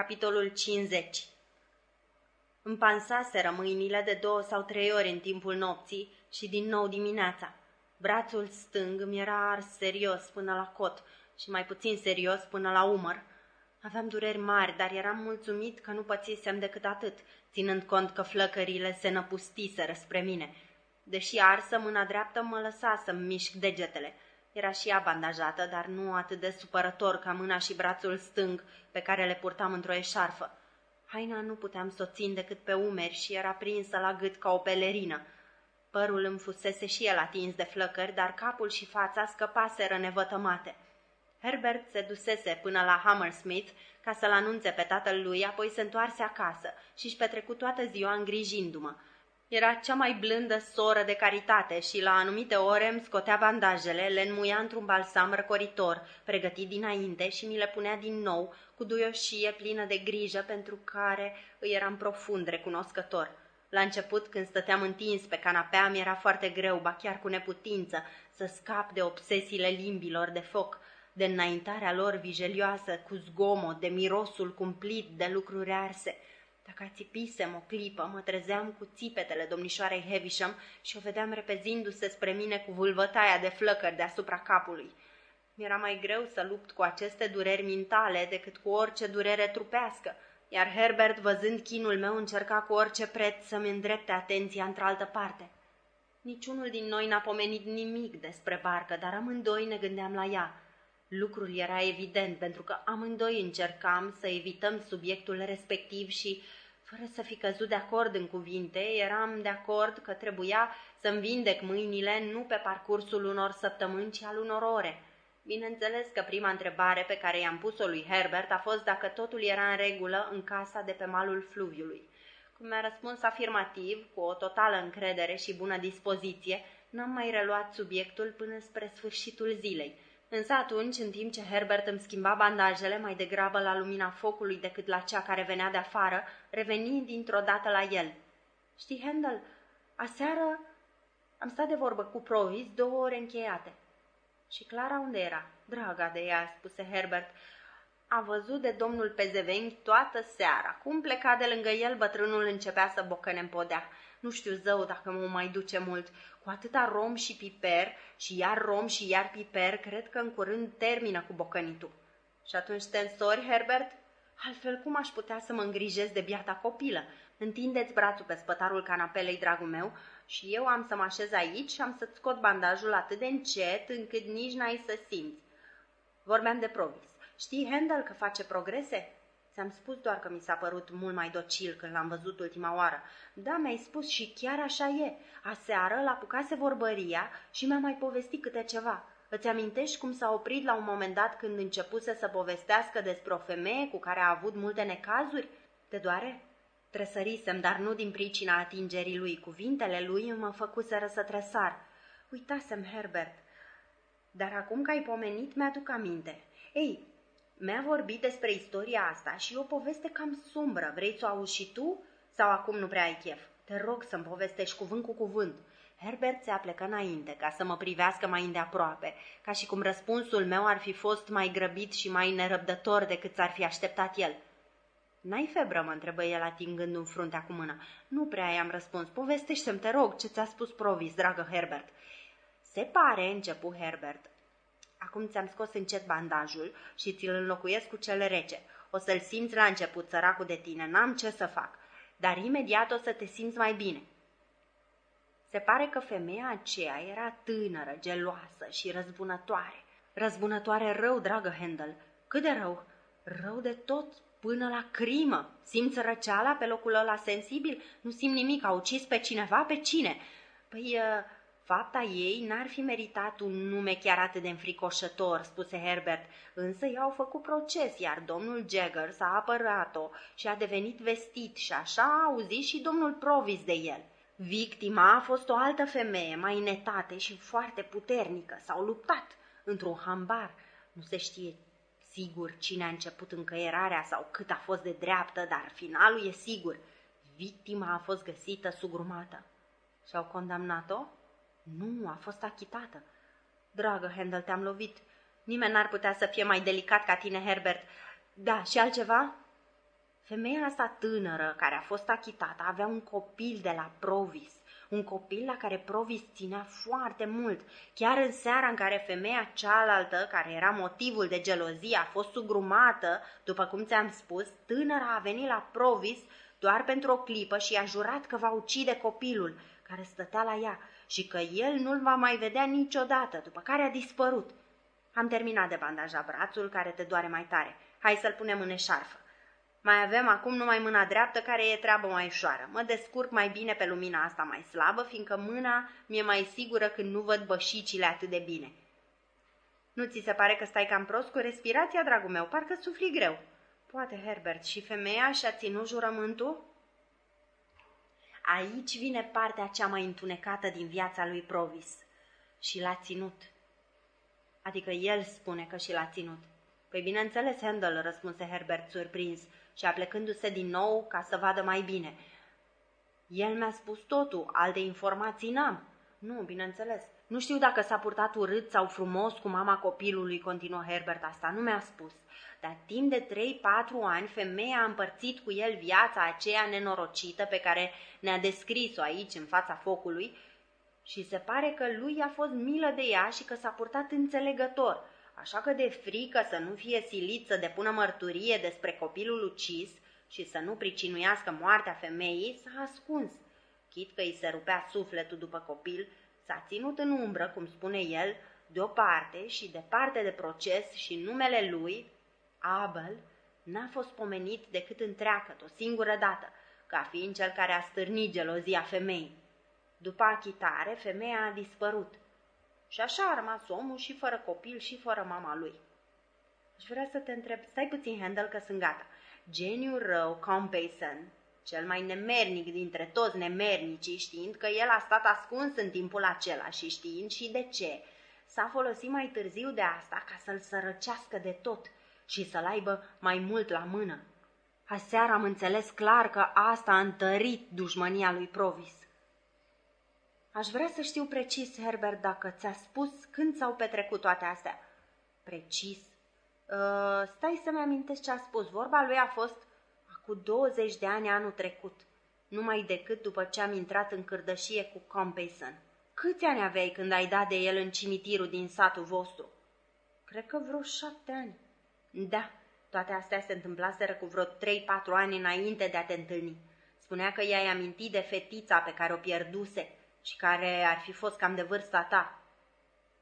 Capitolul 50 Îmi pansaseră mâinile de două sau trei ori în timpul nopții și din nou dimineața. Brațul stâng mi era ars serios până la cot și mai puțin serios până la umăr. Aveam dureri mari, dar eram mulțumit că nu pățisem decât atât, ținând cont că flăcările se năpustiseră spre mine. Deși arsă, mâna dreaptă mă lăsa să-mi mișc degetele. Era și ea bandajată, dar nu atât de supărător ca mâna și brațul stâng pe care le purtam într-o eșarfă. Haina nu puteam să o țin decât pe umeri și era prinsă la gât ca o pelerină. Părul îmi fusese și el atins de flăcări, dar capul și fața scăpaseră nevătămate. Herbert se dusese până la Hammersmith ca să-l anunțe pe tatăl lui, apoi se întoarse acasă și își petrecut toată ziua îngrijindu-mă. Era cea mai blândă soră de caritate și la anumite ore îmi scotea bandajele, le înmuia într-un balsam răcoritor, pregătit dinainte și mi le punea din nou, cu duioșie plină de grijă pentru care îi eram profund recunoscător. La început, când stăteam întins pe canapea, mi era foarte greu, ba chiar cu neputință, să scap de obsesiile limbilor de foc, de înaintarea lor vijelioasă, cu zgomot, de mirosul cumplit de lucruri arse – dacă ațipisem o clipă, mă trezeam cu țipetele domnișoarei Heavisham și o vedeam repezindu-se spre mine cu vulvătaia de flăcări deasupra capului. Mi-era mai greu să lupt cu aceste dureri mentale decât cu orice durere trupească, iar Herbert, văzând chinul meu, încerca cu orice preț să-mi îndrepte atenția într-altă parte. Niciunul din noi n-a pomenit nimic despre barcă, dar amândoi ne gândeam la ea. Lucrul era evident, pentru că amândoi încercam să evităm subiectul respectiv și fără să fi căzut de acord în cuvinte, eram de acord că trebuia să-mi vindec mâinile nu pe parcursul unor săptămâni, ci al unor ore. Bineînțeles că prima întrebare pe care i-am pus-o lui Herbert a fost dacă totul era în regulă în casa de pe malul fluviului. Cum mi-a răspuns afirmativ, cu o totală încredere și bună dispoziție, n-am mai reluat subiectul până spre sfârșitul zilei – Însă atunci, în timp ce Herbert îmi schimba bandajele mai degrabă la lumina focului decât la cea care venea de afară, reveni dintr-o dată la el. Știi, Handel, aseară am stat de vorbă cu Provis două ore încheiate. Și Clara unde era? Draga de ea, spuse Herbert. A văzut de domnul Pezeveni toată seara. Cum pleca de lângă el, bătrânul începea să bocăne în podea. Nu știu zău dacă mă mai duce mult. Cu atâta rom și piper și iar rom și iar piper, cred că în curând termină cu bocănitul. Și atunci te însori, Herbert? Altfel cum aș putea să mă îngrijesc de biata copilă? Întindeți brațul pe spătarul canapelei, dragul meu, și eu am să mă așez aici și am să-ți scot bandajul atât de încet încât nici n-ai să simți. Vorbeam de Provis. Știi, Handel, că face progrese? Ți-am spus doar că mi s-a părut mult mai docil când l-am văzut ultima oară. Da, mi-ai spus și chiar așa e. Aseară l-apucase vorbăria și mi-a mai povestit câte ceva. Îți amintești cum s-a oprit la un moment dat când începuse să povestească despre o femeie cu care a avut multe necazuri? Te doare? Tresărisem, dar nu din pricina atingerii lui. Cuvintele lui mă făcuseră să tresar. Uitasem, Herbert. Dar acum că ai pomenit, mi-aduc aminte. Ei, mi-a vorbit despre istoria asta și e o poveste cam sumbră. Vrei să o auzi și tu? Sau acum nu prea ai chef? Te rog să-mi povestești cuvânt cu cuvânt. Herbert se aplecă înainte ca să mă privească mai îndeaproape, ca și cum răspunsul meu ar fi fost mai grăbit și mai nerăbdător decât s-ar fi așteptat el. N-ai febră?" mă întrebă el atingând un fruntea cu mâna. Nu prea i-am răspuns. Povestește-mi, te rog, ce ți-a spus Provis, dragă Herbert." Se pare, începu Herbert, Acum ți-am scos încet bandajul și ți-l înlocuiesc cu cel rece. O să-l simți la început, săracul de tine, n-am ce să fac, dar imediat o să te simți mai bine. Se pare că femeia aceea era tânără, geloasă și răzbunătoare. Răzbunătoare rău, dragă Handel. Cât de rău? Rău de tot, până la crimă. Simți răceala pe locul ăla sensibil? Nu simt nimic, a ucis pe cineva? Pe cine? Păi, uh, Fapta ei n-ar fi meritat un nume chiar atât de înfricoșător, spuse Herbert, însă i-au făcut proces, iar domnul Jagger s-a apărat-o și a devenit vestit și așa a auzit și domnul Provis de el. Victima a fost o altă femeie, mai netate și foarte puternică. S-au luptat într-un hambar. Nu se știe sigur cine a început încăierarea sau cât a fost de dreaptă, dar finalul e sigur. Victima a fost găsită sugrumată. Și-au condamnat-o? Nu, a fost achitată. Dragă Handel, te-am lovit. Nimeni n-ar putea să fie mai delicat ca tine, Herbert. Da, și altceva? Femeia asta tânără, care a fost achitată, avea un copil de la Provis, un copil la care Provis ținea foarte mult. Chiar în seara în care femeia cealaltă, care era motivul de gelozie, a fost sugrumată, după cum ți-am spus, tânăra a venit la Provis doar pentru o clipă și i-a jurat că va ucide copilul care stătea la ea și că el nu-l va mai vedea niciodată, după care a dispărut. Am terminat de bandajat brațul care te doare mai tare. Hai să-l punem în eșarfă. Mai avem acum numai mâna dreaptă, care e treabă mai ușoară. Mă descurc mai bine pe lumina asta mai slabă, fiindcă mâna mi-e mai sigură când nu văd bășicile atât de bine. Nu ți se pare că stai cam prost cu respirația, dragul meu? Parcă sufli greu. Poate, Herbert, și femeia și-a ținut jurământul? Aici vine partea cea mai întunecată din viața lui Provis. Și l-a ținut. Adică el spune că și l-a ținut. Păi bineînțeles, Handel, răspunse Herbert surprins și aplecându-se din nou ca să vadă mai bine. El mi-a spus totul, alte informații n-am. Nu, bineînțeles. Nu știu dacă s-a purtat urât sau frumos cu mama copilului, continuă Herbert, asta nu mi-a spus. Dar timp de 3-4 ani, femeia a împărțit cu el viața aceea nenorocită pe care ne-a descris-o aici, în fața focului, și se pare că lui a fost milă de ea și că s-a purtat înțelegător – așa că de frică să nu fie silit să depună mărturie despre copilul ucis și să nu pricinuiască moartea femeii, s-a ascuns. Chit că îi se rupea sufletul după copil, s-a ținut în umbră, cum spune el, de o parte și departe de proces și numele lui, Abel, n-a fost pomenit decât întreagă, o singură dată, ca fiind cel care a stârnit gelozia femeii. După achitare, femeia a dispărut. Și așa a rămas omul și fără copil și fără mama lui. Aș vrea să te întreb, stai puțin, Handel, că sunt gata. Geniul rău, Compeyson, cel mai nemernic dintre toți nemernicii, știind că el a stat ascuns în timpul acela și știind și de ce, s-a folosit mai târziu de asta ca să-l sărăcească de tot și să-l aibă mai mult la mână. Aseară am înțeles clar că asta a întărit dușmănia lui Provis. Aș vrea să știu precis, Herbert, dacă ți-a spus când s-au petrecut toate astea. Precis? Uh, stai să-mi amintesc ce a spus. Vorba lui a fost cu 20 de ani anul trecut, numai decât după ce am intrat în cârdășie cu Compeyson. Câți ani aveai când ai dat de el în cimitirul din satul vostru? Cred că vreo șapte ani. Da, toate astea se întâmplaseră cu vreo trei-patru ani înainte de a te întâlni. Spunea că i-ai amintit de fetița pe care o pierduse și care ar fi fost cam de vârsta ta.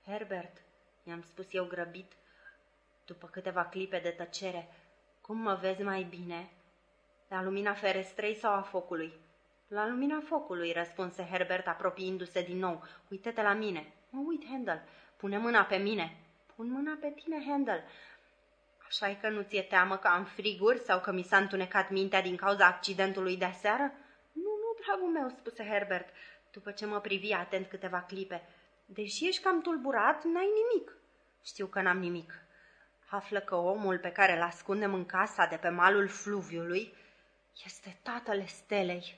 Herbert, i-am spus eu grăbit, după câteva clipe de tăcere, cum mă vezi mai bine? La lumina ferestrei sau a focului? La lumina focului, răspunse Herbert apropiindu-se din nou. Uite-te la mine. Mă uit, Handel. Pune mâna pe mine. Pun mâna pe tine, Handel. așa e că nu ți-e teamă că am friguri sau că mi s-a întunecat mintea din cauza accidentului de seară? Nu, nu, dragul meu, spuse Herbert după ce mă privi atent câteva clipe. Deși ești cam tulburat, n-ai nimic. Știu că n-am nimic. Află că omul pe care îl ascundem în casa de pe malul fluviului este tatăl Stelei.